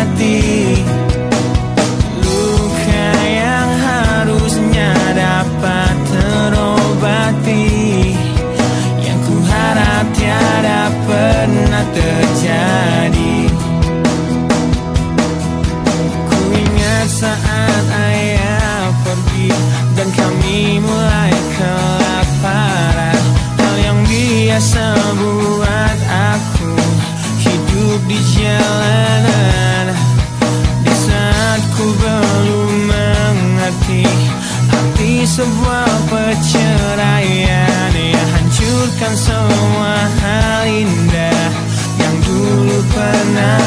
hati. Luka yang harusnya dapat terobati. Yang ku harap tiada pernah terjadi. Ku ingat saat ayah pergi Dan kami mulai kelaparan. Hal yang biasa buat aku Hidup di jalan sebuah perceraian. Yang hancurkan semua hal indah yang dulu pernah.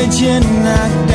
再见那。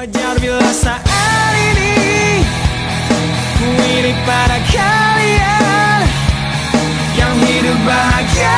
Wajar bila saat ini Ku ini pada kalian. Yang hidup bahagia